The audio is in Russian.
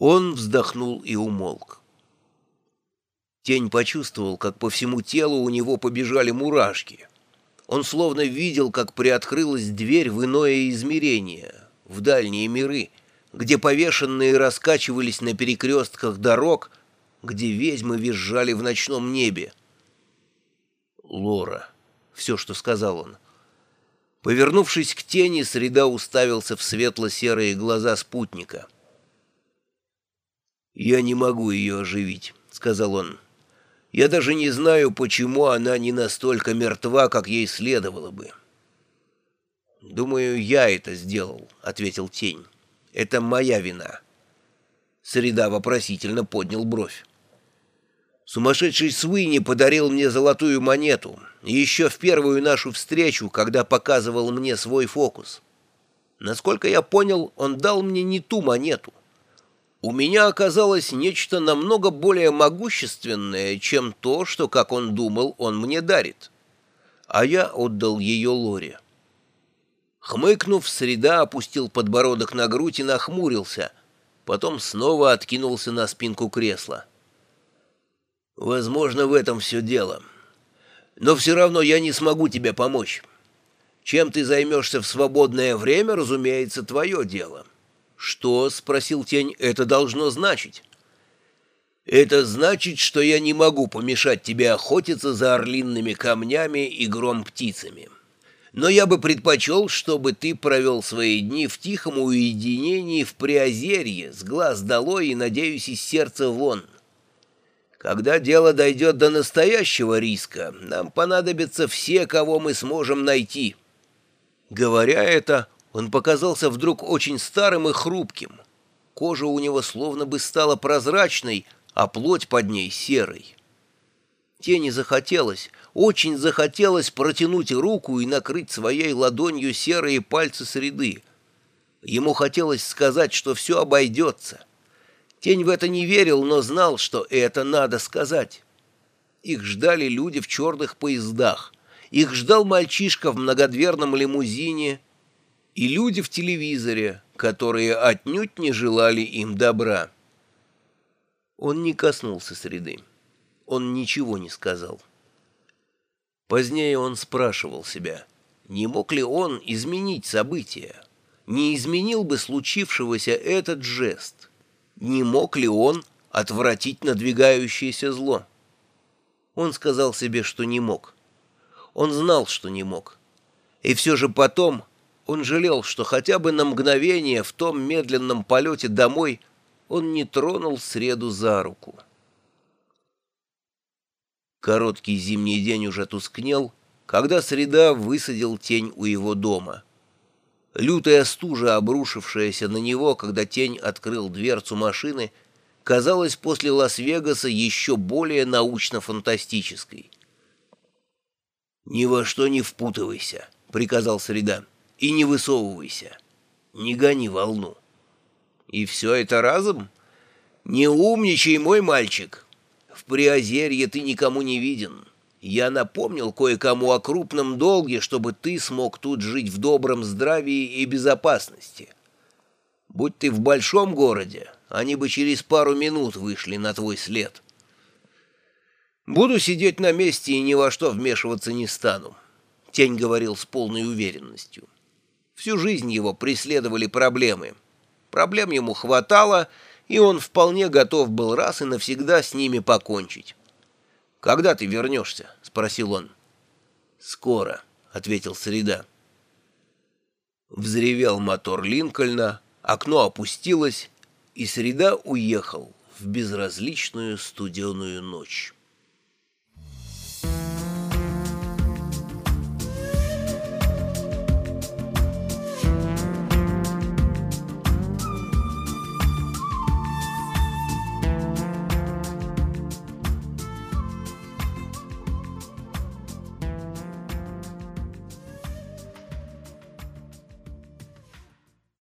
Он вздохнул и умолк. Тень почувствовал, как по всему телу у него побежали мурашки. Он словно видел, как приоткрылась дверь в иное измерение, в дальние миры, где повешенные раскачивались на перекрестках дорог, где ведьмы визжали в ночном небе. «Лора», — все, что сказал он. Повернувшись к тени, Среда уставился в светло-серые глаза спутника. «Я не могу ее оживить», — сказал он. «Я даже не знаю, почему она не настолько мертва, как ей следовало бы». «Думаю, я это сделал», — ответил Тень. «Это моя вина». Среда вопросительно поднял бровь. Сумасшедший Суини подарил мне золотую монету, еще в первую нашу встречу, когда показывал мне свой фокус. Насколько я понял, он дал мне не ту монету. У меня оказалось нечто намного более могущественное, чем то, что, как он думал, он мне дарит. А я отдал ее Лоре. Хмыкнув, Среда опустил подбородок на грудь и нахмурился, потом снова откинулся на спинку кресла. Возможно, в этом все дело. Но все равно я не смогу тебе помочь. Чем ты займешься в свободное время, разумеется, твое дело. Что, — спросил тень, — это должно значить? Это значит, что я не могу помешать тебе охотиться за орлинными камнями и гром-птицами. Но я бы предпочел, чтобы ты провел свои дни в тихом уединении в Приозерье, с глаз долой и, надеюсь, из сердца вон. Когда дело дойдет до настоящего риска, нам понадобятся все, кого мы сможем найти». Говоря это, он показался вдруг очень старым и хрупким. Кожа у него словно бы стала прозрачной, а плоть под ней серой. Тени захотелось, очень захотелось протянуть руку и накрыть своей ладонью серые пальцы среды. Ему хотелось сказать, что все обойдется — Тень в это не верил, но знал, что это надо сказать. Их ждали люди в черных поездах. Их ждал мальчишка в многодверном лимузине и люди в телевизоре, которые отнюдь не желали им добра. Он не коснулся среды. Он ничего не сказал. Позднее он спрашивал себя, не мог ли он изменить события, не изменил бы случившегося этот жест не мог ли он отвратить надвигающееся зло? Он сказал себе, что не мог. Он знал, что не мог. И все же потом он жалел, что хотя бы на мгновение в том медленном полете домой он не тронул среду за руку. Короткий зимний день уже тускнел, когда среда высадил тень у его дома — Лютая стужа, обрушившаяся на него, когда тень открыл дверцу машины, казалась после Лас-Вегаса еще более научно-фантастической. «Ни во что не впутывайся», — приказал Среда, — «и не высовывайся. Не гони волну». «И все это разом? Не умничай, мой мальчик. В Приозерье ты никому не виден». Я напомнил кое-кому о крупном долге, чтобы ты смог тут жить в добром здравии и безопасности. Будь ты в большом городе, они бы через пару минут вышли на твой след. Буду сидеть на месте и ни во что вмешиваться не стану, — Тень говорил с полной уверенностью. Всю жизнь его преследовали проблемы. Проблем ему хватало, и он вполне готов был раз и навсегда с ними покончить. «Когда ты вернешься?» — спросил он. «Скоро», — ответил Среда. Взревел мотор Линкольна, окно опустилось, и Среда уехал в безразличную студеную ночь.